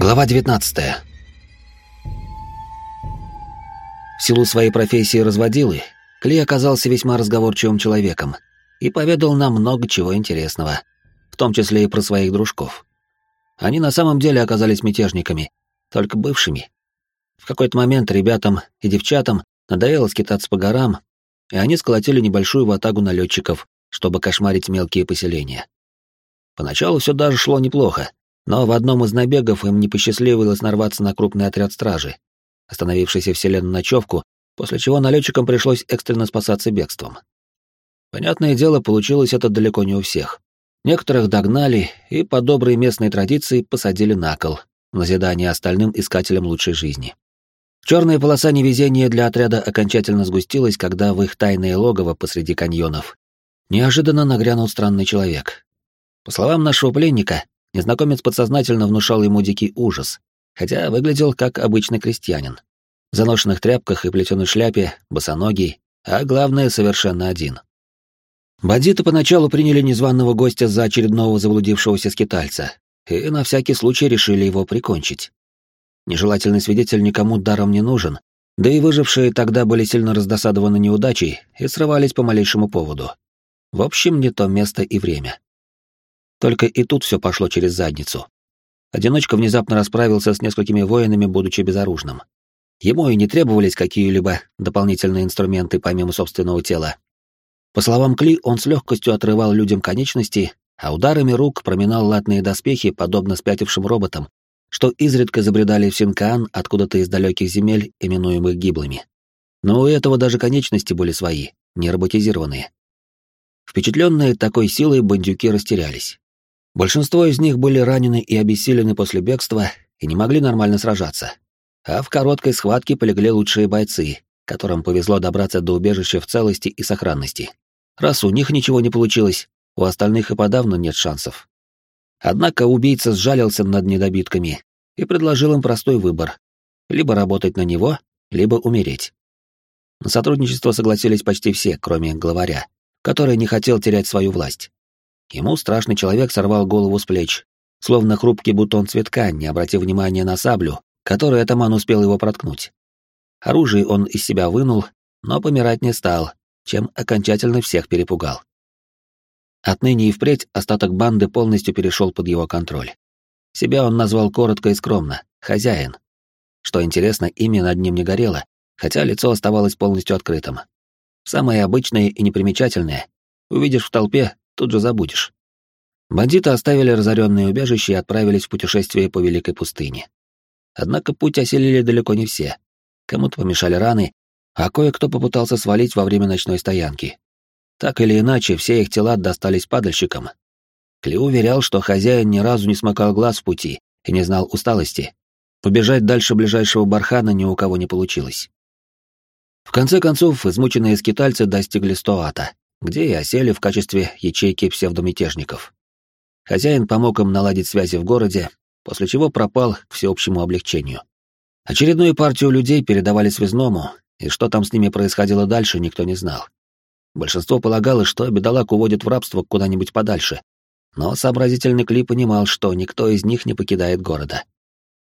Глава 19. В силу своей профессии разводилы, Кли оказался весьма разговорчивым человеком и поведал нам много чего интересного, в том числе и про своих дружков. Они на самом деле оказались мятежниками, только бывшими. В какой-то момент ребятам и девчатам надоело скитаться по горам, и они сколотили небольшую ватагу налетчиков, чтобы кошмарить мелкие поселения. Поначалу все даже шло неплохо, но в одном из набегов им не посчастливилось нарваться на крупный отряд стражи, остановившийся в селе на ночевку, после чего налетчикам пришлось экстренно спасаться бегством. Понятное дело, получилось это далеко не у всех. Некоторых догнали и, по доброй местной традиции, посадили на кол, назидание остальным искателям лучшей жизни. Черная полоса невезения для отряда окончательно сгустилась, когда в их тайное логово посреди каньонов неожиданно нагрянул странный человек. По словам нашего пленника, незнакомец подсознательно внушал ему дикий ужас, хотя выглядел как обычный крестьянин. В заношенных тряпках и плетеной шляпе, босоногий, а главное, совершенно один. Бандиты поначалу приняли незваного гостя за очередного заблудившегося скитальца и на всякий случай решили его прикончить. Нежелательный свидетель никому даром не нужен, да и выжившие тогда были сильно раздосадованы неудачей и срывались по малейшему поводу. В общем, не то место и время. Только и тут все пошло через задницу. Одиночка внезапно расправился с несколькими воинами, будучи безоружным. Ему и не требовались какие-либо дополнительные инструменты помимо собственного тела. По словам Кли, он с легкостью отрывал людям конечности, а ударами рук проминал латные доспехи, подобно спятившим роботам, что изредка забредали в Синкаан откуда-то из далеких земель, именуемых гиблыми. Но у этого даже конечности были свои, не роботизированные. Впечатленные такой силой бандюки растерялись. Большинство из них были ранены и обессилены после бегства и не могли нормально сражаться. А в короткой схватке полегли лучшие бойцы, которым повезло добраться до убежища в целости и сохранности. Раз у них ничего не получилось, у остальных и подавно нет шансов. Однако убийца сжалился над недобитками и предложил им простой выбор — либо работать на него, либо умереть. На сотрудничество согласились почти все, кроме главаря, который не хотел терять свою власть. Ему страшный человек сорвал голову с плеч, словно хрупкий бутон цветка, не обратив внимания на саблю, которой атаман успел его проткнуть. Оружие он из себя вынул, но помирать не стал, чем окончательно всех перепугал. Отныне и впредь остаток банды полностью перешел под его контроль. Себя он назвал коротко и скромно — «хозяин». Что интересно, имя над ним не горело, хотя лицо оставалось полностью открытым. Самое обычное и непримечательное. Увидишь в толпе, тут же забудешь. Бандиты оставили разоренные убежище и отправились в путешествие по Великой пустыне. Однако путь оселили далеко не все. Кому-то помешали раны, а кое-кто попытался свалить во время ночной стоянки. Так или иначе, все их тела достались падальщикам. Кли уверял, что хозяин ни разу не смыкал глаз в пути и не знал усталости. Побежать дальше ближайшего бархана ни у кого не получилось. В конце концов, измученные скитальцы достигли Стоата, где и осели в качестве ячейки псевдомятежников. Хозяин помог им наладить связи в городе, после чего пропал к всеобщему облегчению. Очередную партию людей передавали связному, и что там с ними происходило дальше, никто не знал. Большинство полагало, что бедолаг уводит в рабство куда-нибудь подальше, но сообразительный Кли понимал, что никто из них не покидает города.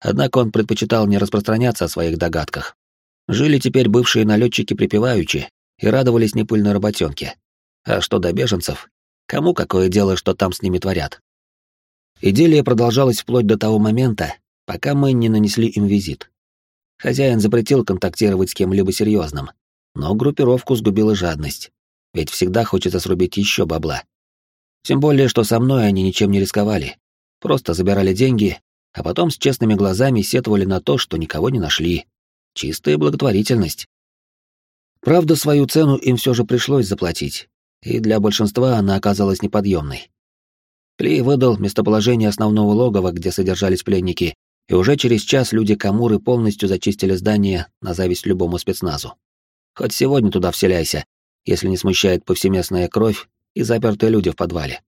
Однако он предпочитал не распространяться о своих догадках. Жили теперь бывшие налетчики припеваючи и радовались непыльной работенке. А что до беженцев? Кому какое дело, что там с ними творят? Идиллия продолжалась вплоть до того момента, пока мы не нанесли им визит. Хозяин запретил контактировать с кем-либо серьезным, но группировку сгубила жадность, ведь всегда хочется срубить еще бабла. Тем более, что со мной они ничем не рисковали, просто забирали деньги, а потом с честными глазами сетовали на то, что никого не нашли. Чистая благотворительность. Правда, свою цену им все же пришлось заплатить, и для большинства она оказалась неподъемной. Кли выдал местоположение основного логова, где содержались пленники, и уже через час люди Камуры полностью зачистили здание на зависть любому спецназу. Хоть сегодня туда вселяйся, если не смущает повсеместная кровь и запертые люди в подвале.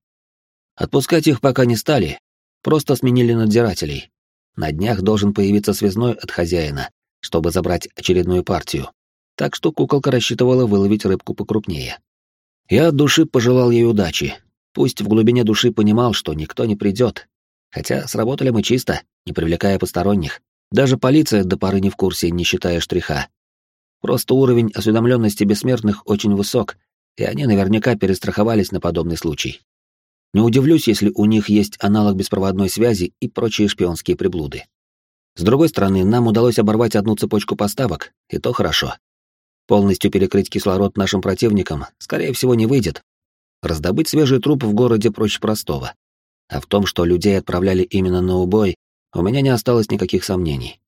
Отпускать их пока не стали, просто сменили надзирателей. На днях должен появиться связной от хозяина, чтобы забрать очередную партию. Так что куколка рассчитывала выловить рыбку покрупнее. Я от души пожелал ей удачи. Пусть в глубине души понимал, что никто не придет. Хотя сработали мы чисто, не привлекая посторонних. Даже полиция до поры не в курсе, не считая штриха. Просто уровень осведомленности бессмертных очень высок, и они наверняка перестраховались на подобный случай. Не удивлюсь, если у них есть аналог беспроводной связи и прочие шпионские приблуды. С другой стороны, нам удалось оборвать одну цепочку поставок, и то хорошо. Полностью перекрыть кислород нашим противникам, скорее всего, не выйдет. Раздобыть свежий труп в городе проще простого. А в том, что людей отправляли именно на убой, у меня не осталось никаких сомнений.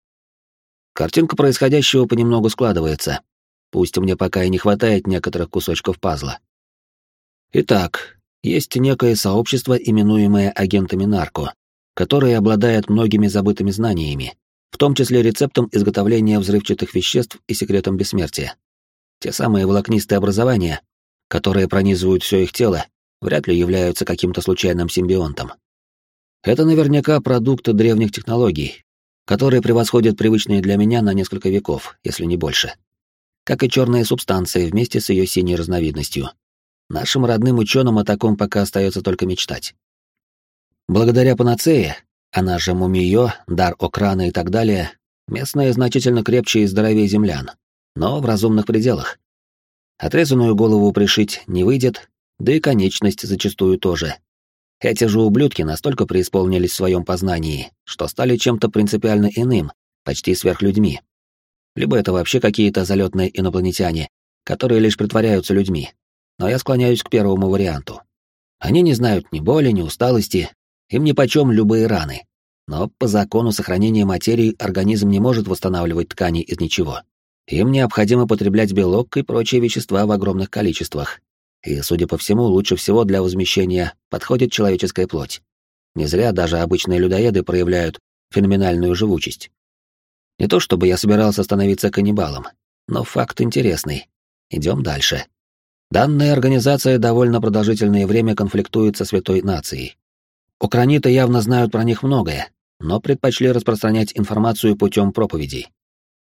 Картинка происходящего понемногу складывается. Пусть мне пока и не хватает некоторых кусочков пазла. Итак, есть некое сообщество, именуемое агентами нарко, которое обладает многими забытыми знаниями, в том числе рецептом изготовления взрывчатых веществ и секретом бессмертия. Те самые волокнистые образования, которые пронизывают все их тело, вряд ли являются каким-то случайным симбионтом. Это наверняка продукты древних технологий, которые превосходят привычные для меня на несколько веков, если не больше. Как и черные субстанции вместе с ее синей разновидностью. Нашим родным ученым о таком пока остается только мечтать. Благодаря панацее, она же мумиё, дар окрана и так далее, местные значительно крепче и здоровее землян, но в разумных пределах. Отрезанную голову пришить не выйдет, да и конечность зачастую тоже, эти же ублюдки настолько преисполнились в своем познании, что стали чем-то принципиально иным, почти сверхлюдьми. Либо это вообще какие-то залетные инопланетяне, которые лишь притворяются людьми. Но я склоняюсь к первому варианту. Они не знают ни боли, ни усталости, им нипочем любые раны. Но по закону сохранения материи организм не может восстанавливать ткани из ничего. Им необходимо потреблять белок и прочие вещества в огромных количествах, и, судя по всему, лучше всего для возмещения подходит человеческая плоть. Не зря даже обычные людоеды проявляют феноменальную живучесть. Не то чтобы я собирался становиться каннибалом, но факт интересный. Идем дальше. Данная организация довольно продолжительное время конфликтует со святой нацией. Украниты явно знают про них многое, но предпочли распространять информацию путем проповедей.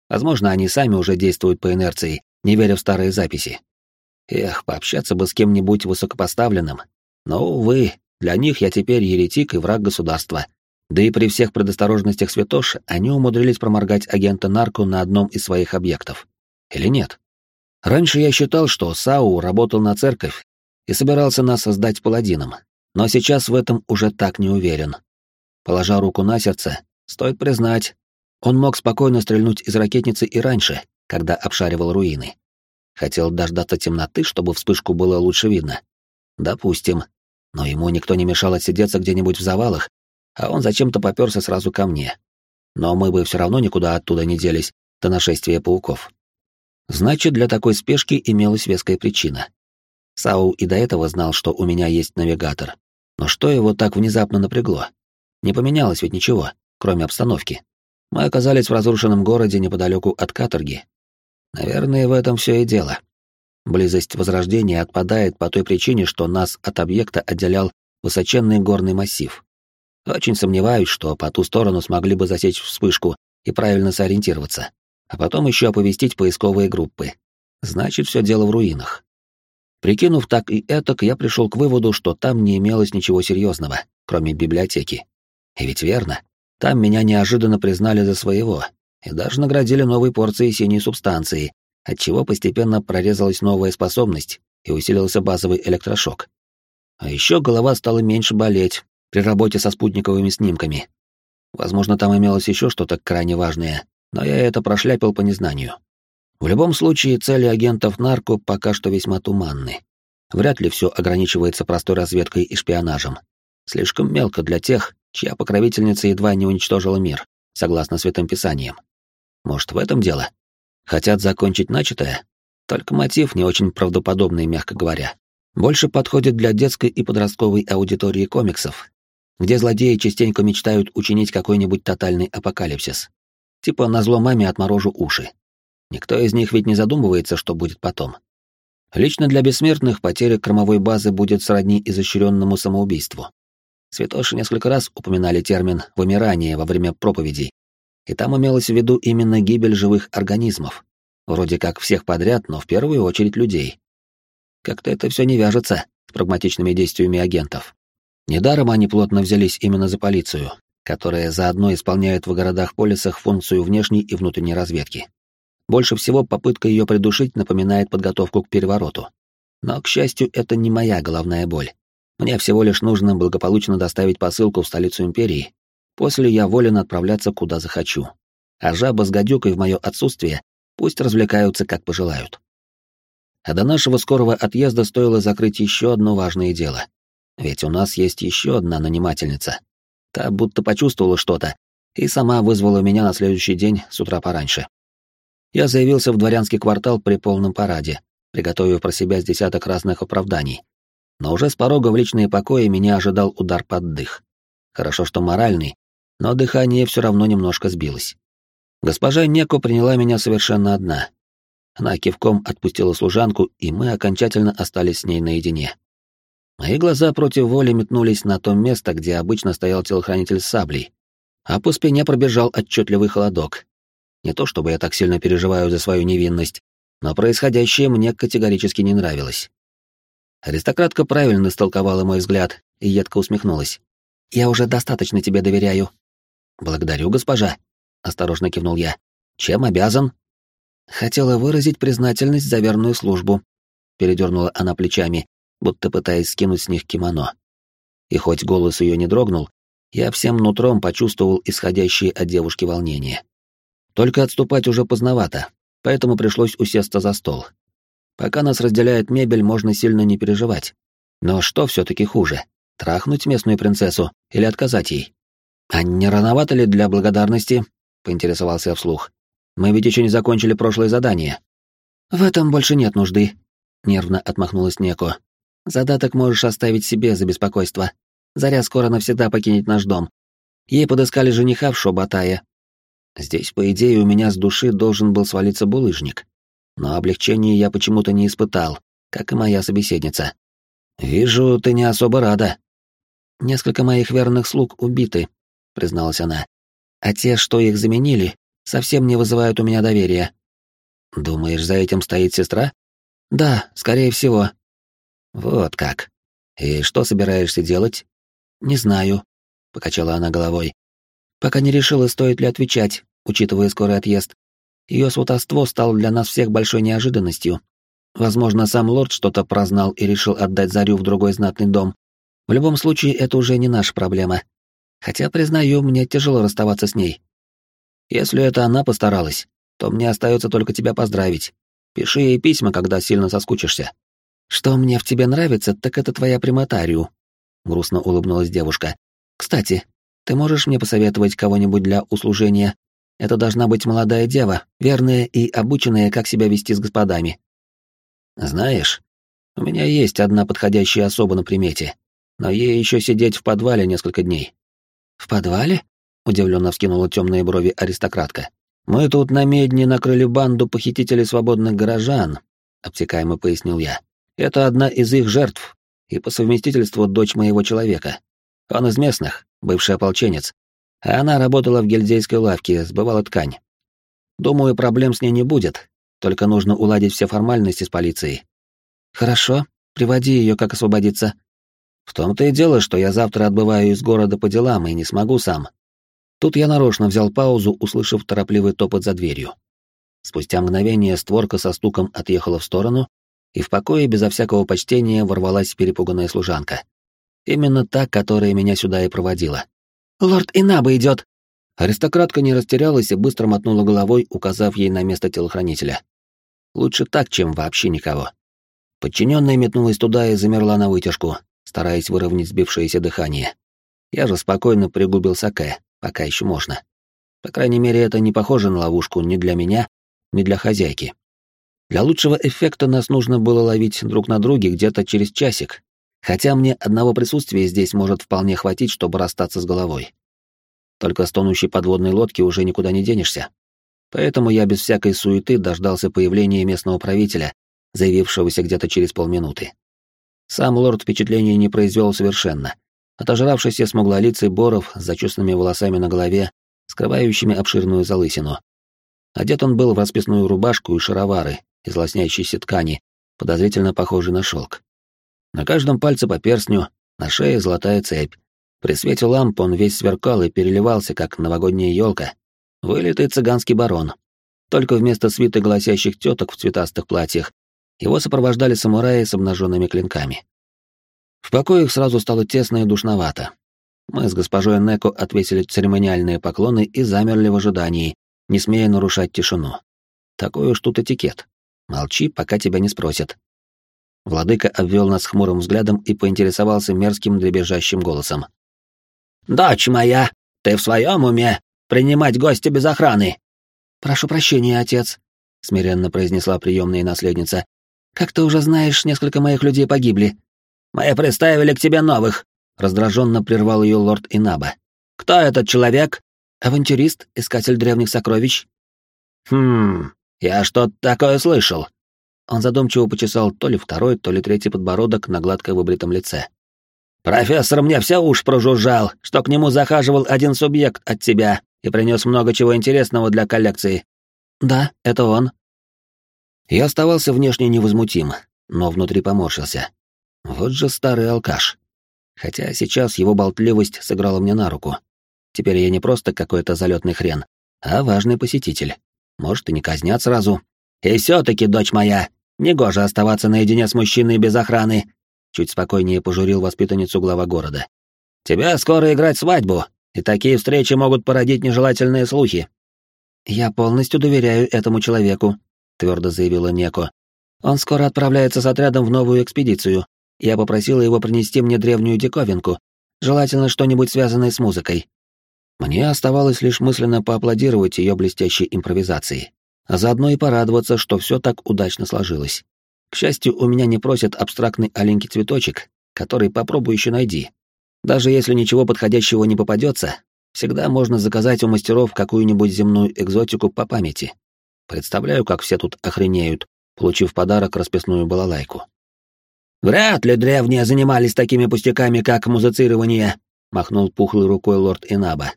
Возможно, они сами уже действуют по инерции, не веря в старые записи. Эх, пообщаться бы с кем-нибудь высокопоставленным. Но, увы, для них я теперь еретик и враг государства. Да и при всех предосторожностях святош они умудрились проморгать агента нарко на одном из своих объектов. Или нет? Раньше я считал, что Сау работал на церковь и собирался нас создать паладином, но сейчас в этом уже так не уверен. Положа руку на сердце, стоит признать, он мог спокойно стрельнуть из ракетницы и раньше, когда обшаривал руины. Хотел дождаться темноты, чтобы вспышку было лучше видно. Допустим. Но ему никто не мешал отсидеться где-нибудь в завалах, а он зачем-то попёрся сразу ко мне. Но мы бы все равно никуда оттуда не делись до нашествия пауков. Значит, для такой спешки имелась веская причина. Сау и до этого знал, что у меня есть навигатор. Но что его так внезапно напрягло? Не поменялось ведь ничего, кроме обстановки. Мы оказались в разрушенном городе неподалеку от каторги, Наверное, в этом все и дело. Близость Возрождения отпадает по той причине, что нас от объекта отделял высоченный горный массив. Очень сомневаюсь, что по ту сторону смогли бы засечь вспышку и правильно сориентироваться, а потом еще оповестить поисковые группы. Значит, все дело в руинах. Прикинув так и этак, я пришел к выводу, что там не имелось ничего серьезного, кроме библиотеки. И ведь верно, там меня неожиданно признали за своего, и даже наградили новой порцией синей субстанции, отчего постепенно прорезалась новая способность и усилился базовый электрошок. А еще голова стала меньше болеть при работе со спутниковыми снимками. Возможно, там имелось еще что-то крайне важное, но я это прошляпил по незнанию. В любом случае, цели агентов нарко пока что весьма туманны. Вряд ли все ограничивается простой разведкой и шпионажем. Слишком мелко для тех, чья покровительница едва не уничтожила мир, согласно святым писаниям. Может, в этом дело? Хотят закончить начатое? Только мотив не очень правдоподобный, мягко говоря. Больше подходит для детской и подростковой аудитории комиксов, где злодеи частенько мечтают учинить какой-нибудь тотальный апокалипсис. Типа на зло маме отморожу уши. Никто из них ведь не задумывается, что будет потом. Лично для бессмертных потеря кормовой базы будет сродни изощренному самоубийству. Святоши несколько раз упоминали термин «вымирание» во время проповедей, и там имелось в виду именно гибель живых организмов. Вроде как всех подряд, но в первую очередь людей. Как-то это все не вяжется с прагматичными действиями агентов. Недаром они плотно взялись именно за полицию, которая заодно исполняет в городах-полисах функцию внешней и внутренней разведки. Больше всего попытка ее придушить напоминает подготовку к перевороту. Но, к счастью, это не моя головная боль. Мне всего лишь нужно благополучно доставить посылку в столицу империи. После я волен отправляться куда захочу. А жаба с гадюкой в мое отсутствие пусть развлекаются как пожелают. А до нашего скорого отъезда стоило закрыть еще одно важное дело. Ведь у нас есть еще одна нанимательница. Та будто почувствовала что-то и сама вызвала меня на следующий день с утра пораньше. Я заявился в дворянский квартал при полном параде, приготовив про себя с десяток разных оправданий. Но уже с порога в личные покои меня ожидал удар под дых. Хорошо, что моральный, но дыхание все равно немножко сбилось. Госпожа Неко приняла меня совершенно одна. Она кивком отпустила служанку, и мы окончательно остались с ней наедине. Мои глаза против воли метнулись на то место, где обычно стоял телохранитель с саблей, а по спине пробежал отчетливый холодок. Не то чтобы я так сильно переживаю за свою невинность, но происходящее мне категорически не нравилось. Аристократка правильно истолковала мой взгляд и едко усмехнулась. «Я уже достаточно тебе доверяю». «Благодарю, госпожа», — осторожно кивнул я. «Чем обязан?» «Хотела выразить признательность за верную службу», — передернула она плечами, будто пытаясь скинуть с них кимоно. И хоть голос ее не дрогнул, я всем нутром почувствовал исходящее от девушки волнение. Только отступать уже поздновато, поэтому пришлось усесться за стол. Пока нас разделяет мебель, можно сильно не переживать. Но что все-таки хуже? Трахнуть местную принцессу или отказать ей? А не рановато ли для благодарности? Поинтересовался я вслух. Мы ведь еще не закончили прошлое задание. В этом больше нет нужды, нервно отмахнулась Неко. Задаток можешь оставить себе за беспокойство. Заря скоро навсегда покинет наш дом. Ей подыскали жениха в Шобатае, Здесь, по идее, у меня с души должен был свалиться булыжник. Но облегчения я почему-то не испытал, как и моя собеседница. «Вижу, ты не особо рада». «Несколько моих верных слуг убиты», — призналась она. «А те, что их заменили, совсем не вызывают у меня доверия». «Думаешь, за этим стоит сестра?» «Да, скорее всего». «Вот как. И что собираешься делать?» «Не знаю», — покачала она головой. Пока не решила, стоит ли отвечать, учитывая скорый отъезд. Ее сватовство стало для нас всех большой неожиданностью. Возможно, сам лорд что-то прознал и решил отдать Зарю в другой знатный дом. В любом случае, это уже не наша проблема. Хотя, признаю, мне тяжело расставаться с ней. Если это она постаралась, то мне остается только тебя поздравить. Пиши ей письма, когда сильно соскучишься. Что мне в тебе нравится, так это твоя прямотарию. Грустно улыбнулась девушка. Кстати, ты можешь мне посоветовать кого-нибудь для услужения? Это должна быть молодая дева, верная и обученная, как себя вести с господами. Знаешь, у меня есть одна подходящая особа на примете, но ей еще сидеть в подвале несколько дней. В подвале? Удивленно вскинула темные брови аристократка. Мы тут на медне накрыли банду похитителей свободных горожан, обтекаемо пояснил я. Это одна из их жертв, и по совместительству дочь моего человека. Он из местных, бывший ополченец, а она работала в гильдейской лавке, сбывала ткань. Думаю, проблем с ней не будет, только нужно уладить все формальности с полицией. Хорошо, приводи ее, как освободиться. В том-то и дело, что я завтра отбываю из города по делам и не смогу сам. Тут я нарочно взял паузу, услышав торопливый топот за дверью. Спустя мгновение створка со стуком отъехала в сторону, и в покое безо всякого почтения ворвалась перепуганная служанка. Именно та, которая меня сюда и проводила. «Лорд Инаба идет!» Аристократка не растерялась и быстро мотнула головой, указав ей на место телохранителя. Лучше так, чем вообще никого. Подчиненная метнулась туда и замерла на вытяжку, стараясь выровнять сбившееся дыхание. Я же спокойно пригубил саке, пока еще можно. По крайней мере, это не похоже на ловушку ни для меня, ни для хозяйки. Для лучшего эффекта нас нужно было ловить друг на друге где-то через часик, Хотя мне одного присутствия здесь может вполне хватить, чтобы расстаться с головой. Только с тонущей подводной лодки уже никуда не денешься. Поэтому я без всякой суеты дождался появления местного правителя, заявившегося где-то через полминуты. Сам лорд впечатления не произвел совершенно. Отожравшийся смуглолицый Боров с зачесанными волосами на голове, скрывающими обширную залысину. Одет он был в расписную рубашку и шаровары из лоснящейся ткани, подозрительно похожей на шелк. На каждом пальце по перстню, На шее золотая цепь. При свете ламп он весь сверкал и переливался, как новогодняя елка. Вылитый цыганский барон. Только вместо свиты гласящих теток в цветастых платьях его сопровождали самураи с обнаженными клинками. В покоях сразу стало тесно и душновато. Мы с госпожой Неко отвесили церемониальные поклоны и замерли в ожидании, не смея нарушать тишину. Такой уж тут этикет. Молчи, пока тебя не спросят. Владыка обвел нас хмурым взглядом и поинтересовался мерзким дребезжащим голосом. «Дочь моя, ты в своем уме? Принимать гостя без охраны?» «Прошу прощения, отец», — смиренно произнесла приемная наследница. «Как ты уже знаешь, несколько моих людей погибли». «Мы представили к тебе новых», — раздраженно прервал ее лорд Инаба. «Кто этот человек?» «Авантюрист, искатель древних сокровищ». «Хм, я что-то такое слышал». Он задумчиво почесал то ли второй, то ли третий подбородок на гладко выбритом лице. «Профессор мне все уж прожужжал, что к нему захаживал один субъект от тебя и принес много чего интересного для коллекции». «Да, это он». Я оставался внешне невозмутим, но внутри поморщился. Вот же старый алкаш. Хотя сейчас его болтливость сыграла мне на руку. Теперь я не просто какой-то залетный хрен, а важный посетитель. Может, и не казнят сразу. «И все-таки, дочь моя, негоже оставаться наедине с мужчиной без охраны», чуть спокойнее пожурил воспитанницу глава города. «Тебя скоро играть свадьбу, и такие встречи могут породить нежелательные слухи». «Я полностью доверяю этому человеку», — твердо заявила Неко. «Он скоро отправляется с отрядом в новую экспедицию. Я попросила его принести мне древнюю диковинку, желательно что-нибудь связанное с музыкой. Мне оставалось лишь мысленно поаплодировать ее блестящей импровизации, а заодно и порадоваться, что все так удачно сложилось. К счастью, у меня не просят абстрактный аленький цветочек, который попробуй еще найди. Даже если ничего подходящего не попадется, всегда можно заказать у мастеров какую-нибудь земную экзотику по памяти. Представляю, как все тут охренеют, получив подарок расписную балалайку. «Вряд ли древние занимались такими пустяками, как музицирование», — махнул пухлой рукой лорд Инаба.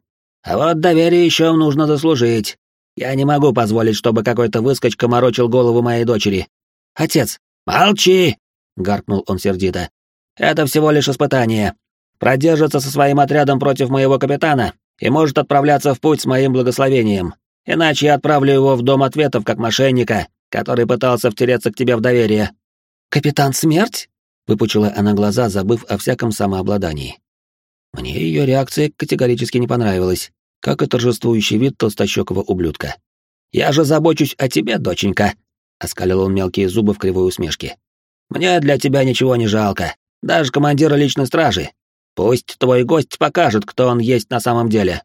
А вот доверие еще нужно заслужить. Я не могу позволить, чтобы какой-то выскочка морочил голову моей дочери. Отец, молчи! гаркнул он сердито. Это всего лишь испытание. Продержится со своим отрядом против моего капитана и может отправляться в путь с моим благословением. Иначе я отправлю его в дом ответов как мошенника, который пытался втереться к тебе в доверие. Капитан Смерть? выпучила она глаза, забыв о всяком самообладании. Мне ее реакция категорически не понравилась как и торжествующий вид толстощекого ублюдка. «Я же забочусь о тебе, доченька!» — оскалил он мелкие зубы в кривой усмешке. «Мне для тебя ничего не жалко, даже командира личной стражи. Пусть твой гость покажет, кто он есть на самом деле.